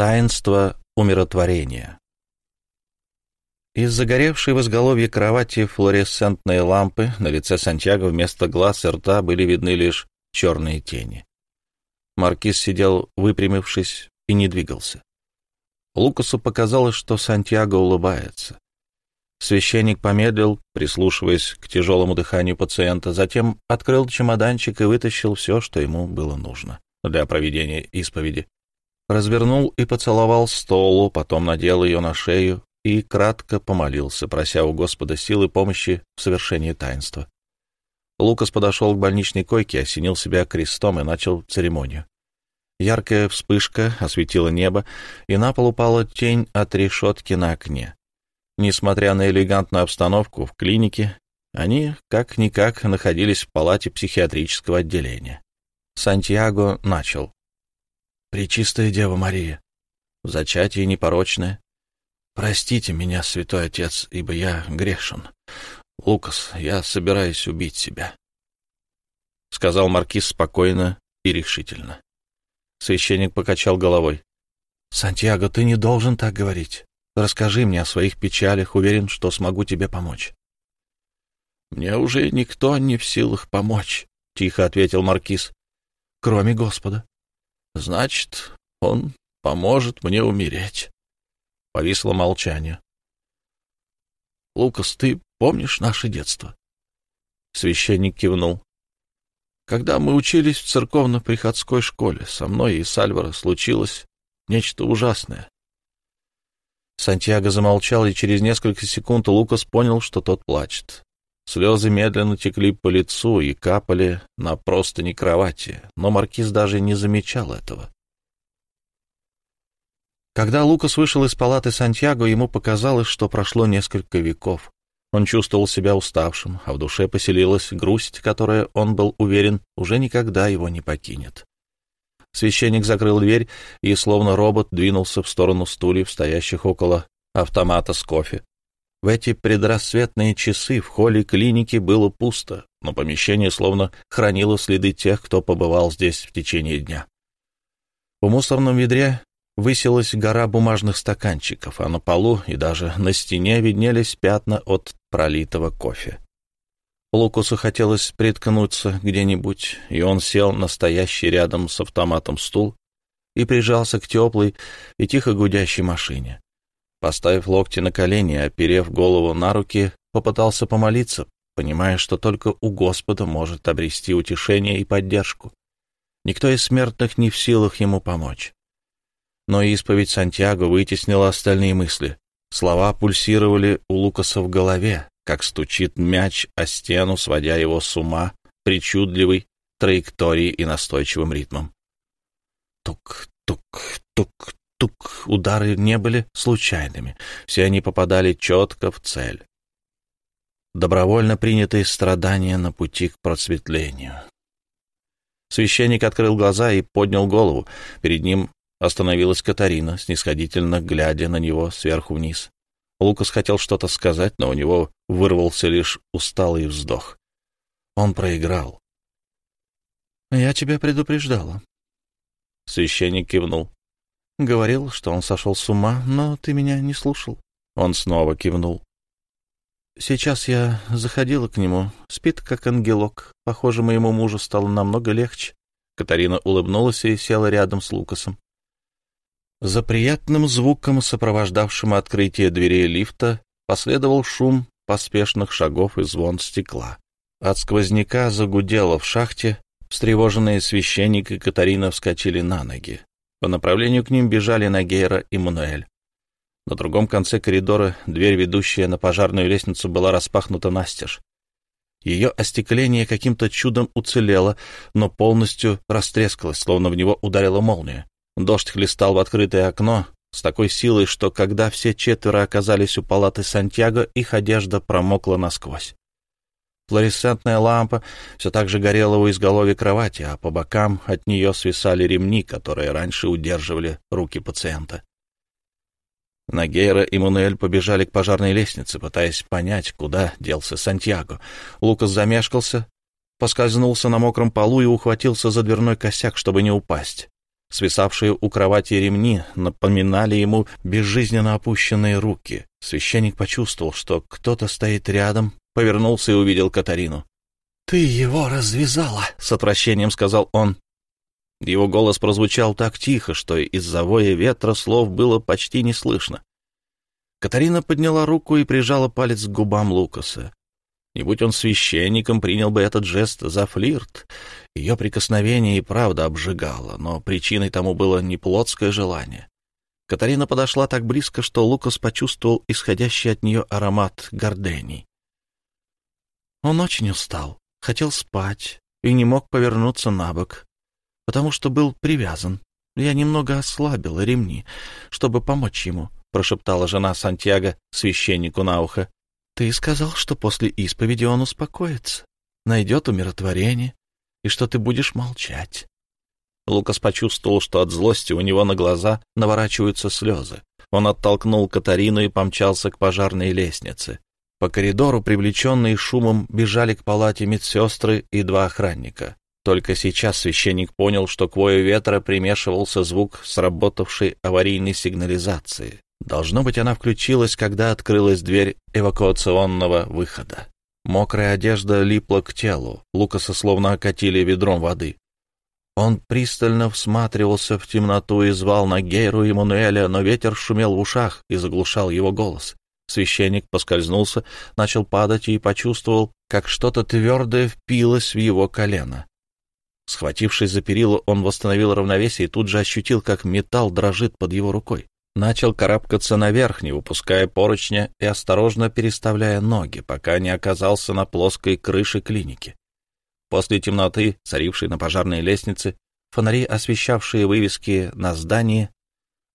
Таинство умиротворения. Из загоревшей в изголовье кровати флуоресцентной лампы на лице Сантьяго вместо глаз и рта были видны лишь черные тени. Маркиз сидел, выпрямившись, и не двигался. Лукасу показалось, что Сантьяго улыбается. Священник помедлил, прислушиваясь к тяжелому дыханию пациента, затем открыл чемоданчик и вытащил все, что ему было нужно для проведения исповеди. Развернул и поцеловал столу, потом надел ее на шею и кратко помолился, прося у Господа силы помощи в совершении таинства. Лукас подошел к больничной койке, осенил себя крестом и начал церемонию. Яркая вспышка осветила небо, и на пол упала тень от решетки на окне. Несмотря на элегантную обстановку в клинике, они, как-никак, находились в палате психиатрического отделения. Сантьяго начал. «Пречистая Дева Мария, в зачатии непорочная, простите меня, святой отец, ибо я грешен. Лукас, я собираюсь убить себя», — сказал маркиз спокойно и решительно. Священник покачал головой. «Сантьяго, ты не должен так говорить. Расскажи мне о своих печалях, уверен, что смогу тебе помочь». «Мне уже никто не в силах помочь», — тихо ответил Маркиз. «Кроме Господа». «Значит, он поможет мне умереть». Повисло молчание. «Лукас, ты помнишь наше детство?» Священник кивнул. Когда мы учились в церковно-приходской школе, со мной и Сальвара случилось нечто ужасное. Сантьяго замолчал, и через несколько секунд Лукас понял, что тот плачет. Слезы медленно текли по лицу и капали на простыни кровати, но маркиз даже не замечал этого. Когда Лукас вышел из палаты Сантьяго, ему показалось, что прошло несколько веков. Он чувствовал себя уставшим, а в душе поселилась грусть, которая, он был уверен, уже никогда его не покинет. Священник закрыл дверь и, словно робот, двинулся в сторону стульев, стоящих около автомата с кофе. В эти предрассветные часы в холле клиники было пусто, но помещение словно хранило следы тех, кто побывал здесь в течение дня. В мусорном ведре высилась гора бумажных стаканчиков, а на полу и даже на стене виднелись пятна от пролитого кофе. Лукусу хотелось приткнуться где-нибудь, и он сел на стоящий рядом с автоматом стул и прижался к теплой и тихо гудящей машине. Поставив локти на колени, оперев голову на руки, попытался помолиться, понимая, что только у Господа может обрести утешение и поддержку. Никто из смертных не в силах ему помочь но исповедь Сантьяго вытеснила остальные мысли. Слова пульсировали у Лукаса в голове, как стучит мяч о стену, сводя его с ума причудливой траекторией и настойчивым ритмом. Тук, тук, тук, тук. Удары не были случайными. Все они попадали четко в цель. Добровольно принятые страдания на пути к просветлению. Священник открыл глаза и поднял голову. Перед ним Остановилась Катарина, снисходительно глядя на него сверху вниз. Лукас хотел что-то сказать, но у него вырвался лишь усталый вздох. Он проиграл. «Я тебя предупреждала». Священник кивнул. «Говорил, что он сошел с ума, но ты меня не слушал». Он снова кивнул. «Сейчас я заходила к нему. Спит, как ангелок. Похоже, моему мужу стало намного легче». Катарина улыбнулась и села рядом с Лукасом. За приятным звуком, сопровождавшим открытие дверей лифта, последовал шум поспешных шагов и звон стекла. От сквозняка загудело в шахте, встревоженные священник и Катарина вскочили на ноги. По направлению к ним бежали Нагейра и Мануэль. На другом конце коридора дверь, ведущая на пожарную лестницу, была распахнута настежь. Ее остекление каким-то чудом уцелело, но полностью растрескалось, словно в него ударила молния. Дождь хлестал в открытое окно с такой силой, что когда все четверо оказались у палаты Сантьяго, их одежда промокла насквозь. Флуоресцентная лампа все так же горела у изголовья кровати, а по бокам от нее свисали ремни, которые раньше удерживали руки пациента. Нагейра и Мануэль побежали к пожарной лестнице, пытаясь понять, куда делся Сантьяго. Лукас замешкался, поскользнулся на мокром полу и ухватился за дверной косяк, чтобы не упасть. Свисавшие у кровати ремни напоминали ему безжизненно опущенные руки. Священник почувствовал, что кто-то стоит рядом, повернулся и увидел Катарину. «Ты его развязала!» — с отвращением сказал он. Его голос прозвучал так тихо, что из-за воя ветра слов было почти не слышно. Катарина подняла руку и прижала палец к губам Лукаса. Не будь он священником, принял бы этот жест за флирт. Ее прикосновение и правда обжигало, но причиной тому было не плотское желание. Катарина подошла так близко, что Лукас почувствовал исходящий от нее аромат гордений. Он очень устал, хотел спать и не мог повернуться на бок, потому что был привязан. Я немного ослабила ремни, чтобы помочь ему, — прошептала жена Сантьяго священнику на ухо. — Ты сказал, что после исповеди он успокоится, найдет умиротворение, и что ты будешь молчать. Лукас почувствовал, что от злости у него на глаза наворачиваются слезы. Он оттолкнул Катарину и помчался к пожарной лестнице. По коридору, привлеченные шумом, бежали к палате медсестры и два охранника. Только сейчас священник понял, что к вою ветра примешивался звук сработавшей аварийной сигнализации. Должно быть, она включилась, когда открылась дверь эвакуационного выхода. Мокрая одежда липла к телу, Лукаса словно окатили ведром воды. Он пристально всматривался в темноту и звал на Гейру и Мануэля, но ветер шумел в ушах и заглушал его голос. Священник поскользнулся, начал падать и почувствовал, как что-то твердое впилось в его колено. Схватившись за перила, он восстановил равновесие и тут же ощутил, как металл дрожит под его рукой. Начал карабкаться наверх, не выпуская поручня и осторожно переставляя ноги, пока не оказался на плоской крыше клиники. После темноты, царившей на пожарной лестнице, фонари, освещавшие вывески на здании,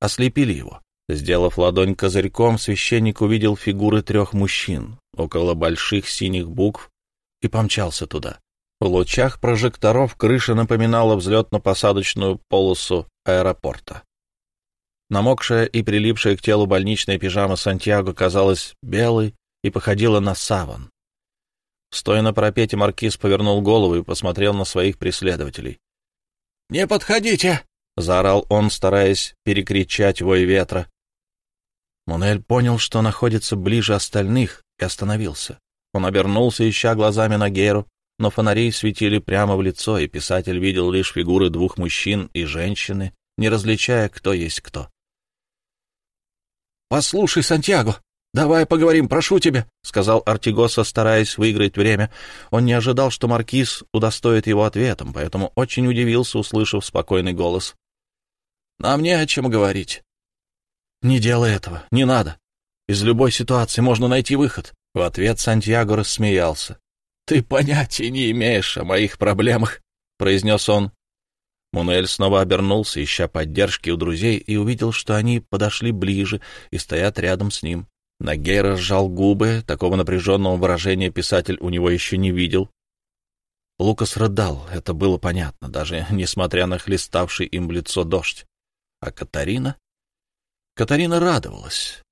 ослепили его. Сделав ладонь козырьком, священник увидел фигуры трех мужчин около больших синих букв и помчался туда. В лучах прожекторов крыша напоминала взлетно-посадочную полосу аэропорта. Намокшая и прилипшая к телу больничная пижама Сантьяго казалась белой и походила на саван. Стоя на парапете, маркиз повернул голову и посмотрел на своих преследователей. «Не подходите!» — заорал он, стараясь перекричать вой ветра. Мунель понял, что находится ближе остальных, и остановился. Он обернулся, ища глазами на Гейру, но фонари светили прямо в лицо, и писатель видел лишь фигуры двух мужчин и женщины, не различая, кто есть кто. «Послушай, Сантьяго, давай поговорим, прошу тебя», — сказал Артигоса, стараясь выиграть время. Он не ожидал, что маркиз удостоит его ответом, поэтому очень удивился, услышав спокойный голос. «Нам не о чем говорить». «Не делай этого, не надо. Из любой ситуации можно найти выход». В ответ Сантьяго рассмеялся. «Ты понятия не имеешь о моих проблемах», — произнес он. Мунуэль снова обернулся, ища поддержки у друзей, и увидел, что они подошли ближе и стоят рядом с ним. Нагей разжал губы, такого напряженного выражения писатель у него еще не видел. Лукас рыдал, это было понятно, даже несмотря на хлеставший им в лицо дождь. А Катарина? Катарина радовалась.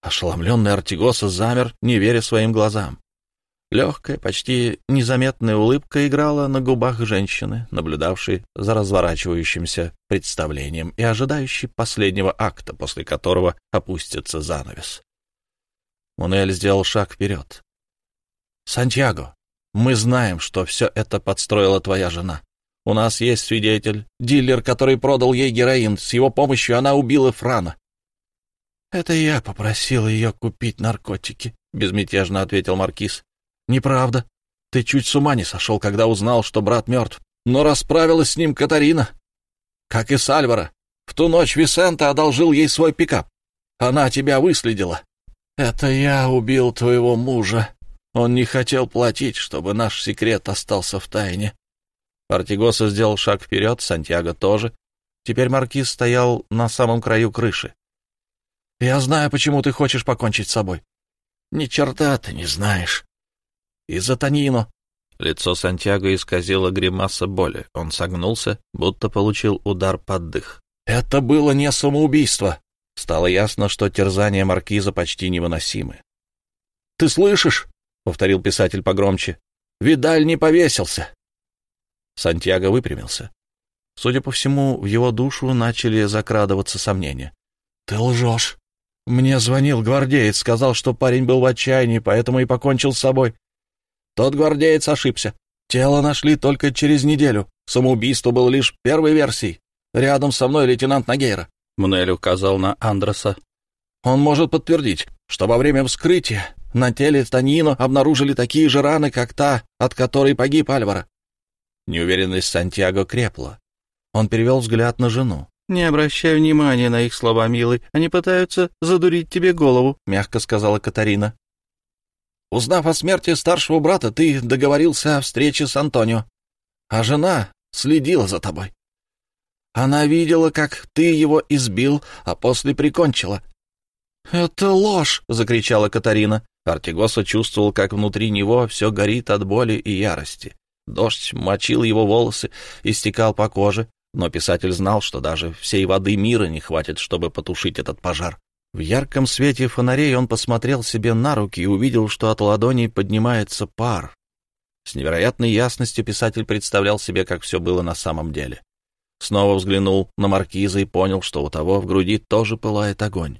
Ошеломленный Артигоса замер, не веря своим глазам. Легкая, почти незаметная улыбка играла на губах женщины, наблюдавшей за разворачивающимся представлением и ожидающей последнего акта, после которого опустится занавес. Мунель сделал шаг вперед. «Сантьяго, мы знаем, что все это подстроила твоя жена. У нас есть свидетель, дилер, который продал ей героин. С его помощью она убила Франа». «Это я попросил ее купить наркотики», — безмятежно ответил Маркиз. Неправда. Ты чуть с ума не сошел, когда узнал, что брат мертв. Но расправилась с ним Катарина. Как и Сальвара. В ту ночь Висента одолжил ей свой пикап. Она тебя выследила. Это я убил твоего мужа. Он не хотел платить, чтобы наш секрет остался в тайне. Артигоса сделал шаг вперед, Сантьяго тоже. Теперь маркиз стоял на самом краю крыши. «Я знаю, почему ты хочешь покончить с собой». «Ни черта ты не знаешь. Из-за Танино!» Лицо Сантьяго исказило гримаса боли. Он согнулся, будто получил удар под дых. «Это было не самоубийство!» Стало ясно, что терзания маркиза почти невыносимы. «Ты слышишь?» — повторил писатель погромче. «Видаль не повесился!» Сантьяго выпрямился. Судя по всему, в его душу начали закрадываться сомнения. «Ты лжешь. Мне звонил гвардеец, сказал, что парень был в отчаянии, поэтому и покончил с собой. Тот гвардеец ошибся. Тело нашли только через неделю. Самоубийство было лишь первой версией. Рядом со мной лейтенант Нагейра. Мнель указал на Андреса. Он может подтвердить, что во время вскрытия на теле Танино обнаружили такие же раны, как та, от которой погиб Альвара. Неуверенность Сантьяго крепла. Он перевел взгляд на жену. «Не обращай внимания на их слова, милый. Они пытаются задурить тебе голову», — мягко сказала Катарина. «Узнав о смерти старшего брата, ты договорился о встрече с Антонио, а жена следила за тобой. Она видела, как ты его избил, а после прикончила». «Это ложь!» — закричала Катарина. Артигоса чувствовал, как внутри него все горит от боли и ярости. Дождь мочил его волосы и стекал по коже, но писатель знал, что даже всей воды мира не хватит, чтобы потушить этот пожар. В ярком свете фонарей он посмотрел себе на руки и увидел, что от ладоней поднимается пар. С невероятной ясностью писатель представлял себе, как все было на самом деле. Снова взглянул на маркиза и понял, что у того в груди тоже пылает огонь.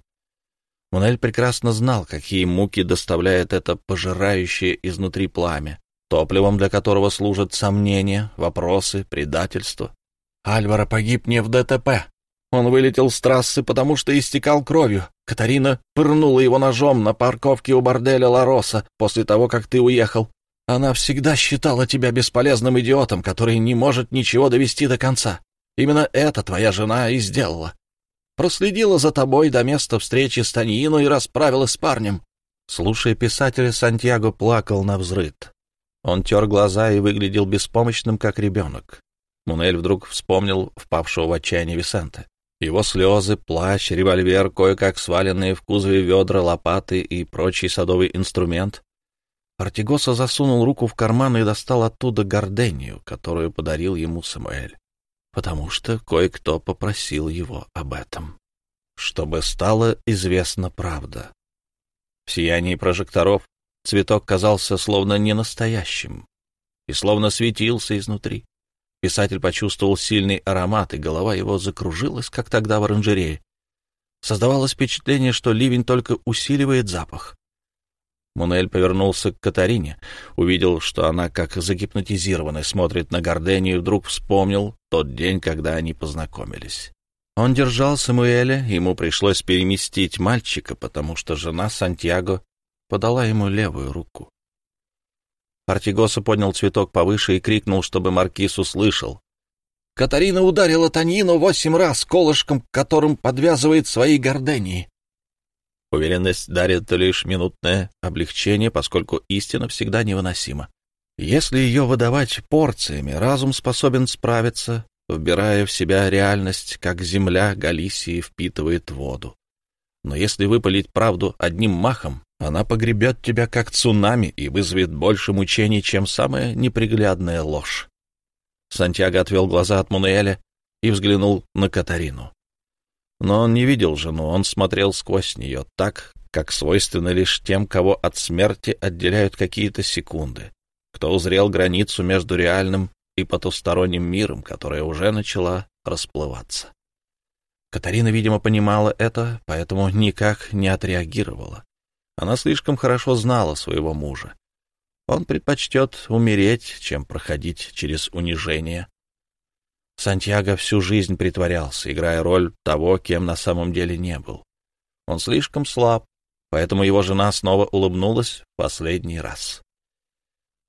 Мунель прекрасно знал, какие муки доставляет это пожирающее изнутри пламя, топливом для которого служат сомнения, вопросы, предательство. Альвара погиб не в ДТП. Он вылетел с трассы, потому что истекал кровью. Катарина пырнула его ножом на парковке у борделя Лароса после того, как ты уехал. Она всегда считала тебя бесполезным идиотом, который не может ничего довести до конца. Именно это твоя жена и сделала. Проследила за тобой до места встречи с Таньино и расправилась с парнем. Слушая писателя, Сантьяго плакал на взрыд. Он тер глаза и выглядел беспомощным, как ребенок. Мунель вдруг вспомнил впавшего в отчаяние Висента. Его слезы, плащ, револьвер, кое-как сваленные в кузове ведра, лопаты и прочий садовый инструмент. Артигоса засунул руку в карман и достал оттуда гордению, которую подарил ему Самуэль, потому что кое-кто попросил его об этом, чтобы стала известна правда. В сиянии прожекторов цветок казался словно ненастоящим и словно светился изнутри. Писатель почувствовал сильный аромат, и голова его закружилась, как тогда в оранжерее. Создавалось впечатление, что ливень только усиливает запах. Мунель повернулся к Катарине, увидел, что она, как загипнотизированная, смотрит на Гордению, и вдруг вспомнил тот день, когда они познакомились. Он держал Самуэля, ему пришлось переместить мальчика, потому что жена Сантьяго подала ему левую руку. Артигоса поднял цветок повыше и крикнул, чтобы маркиз услышал. «Катарина ударила Танину восемь раз колышком, которым подвязывает свои гордении». Уверенность дарит лишь минутное облегчение, поскольку истина всегда невыносима. Если ее выдавать порциями, разум способен справиться, вбирая в себя реальность, как земля Галисии впитывает воду. Но если выпалить правду одним махом, она погребет тебя как цунами и вызовет больше мучений, чем самая неприглядная ложь. Сантьяго отвел глаза от Мануэля и взглянул на Катарину. Но он не видел жену, он смотрел сквозь нее так, как свойственно лишь тем, кого от смерти отделяют какие-то секунды, кто узрел границу между реальным и потусторонним миром, которая уже начала расплываться. Катарина, видимо, понимала это, поэтому никак не отреагировала. Она слишком хорошо знала своего мужа. Он предпочтет умереть, чем проходить через унижение. Сантьяго всю жизнь притворялся, играя роль того, кем на самом деле не был. Он слишком слаб, поэтому его жена снова улыбнулась в последний раз.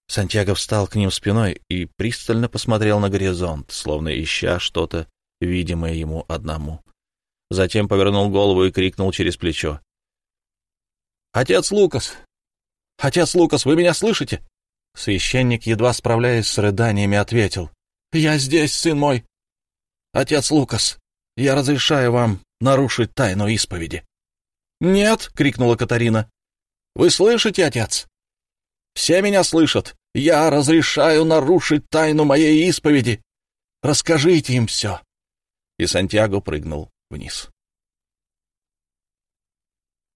Сантьяго встал к ним спиной и пристально посмотрел на горизонт, словно ища что-то, видимое ему одному. Затем повернул голову и крикнул через плечо. «Отец Лукас! Отец Лукас, вы меня слышите?» Священник, едва справляясь с рыданиями, ответил. «Я здесь, сын мой! Отец Лукас, я разрешаю вам нарушить тайну исповеди». «Нет!» — крикнула Катарина. «Вы слышите, отец?» «Все меня слышат. Я разрешаю нарушить тайну моей исповеди. Расскажите им все». И Сантьяго прыгнул вниз.